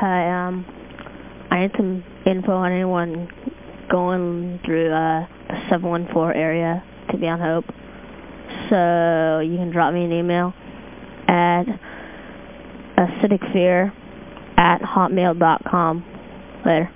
Hi, um, I need some info on anyone going through uh, the 714 area to be on Hope. So you can drop me an email at acidicfear at hotmail.com. Later.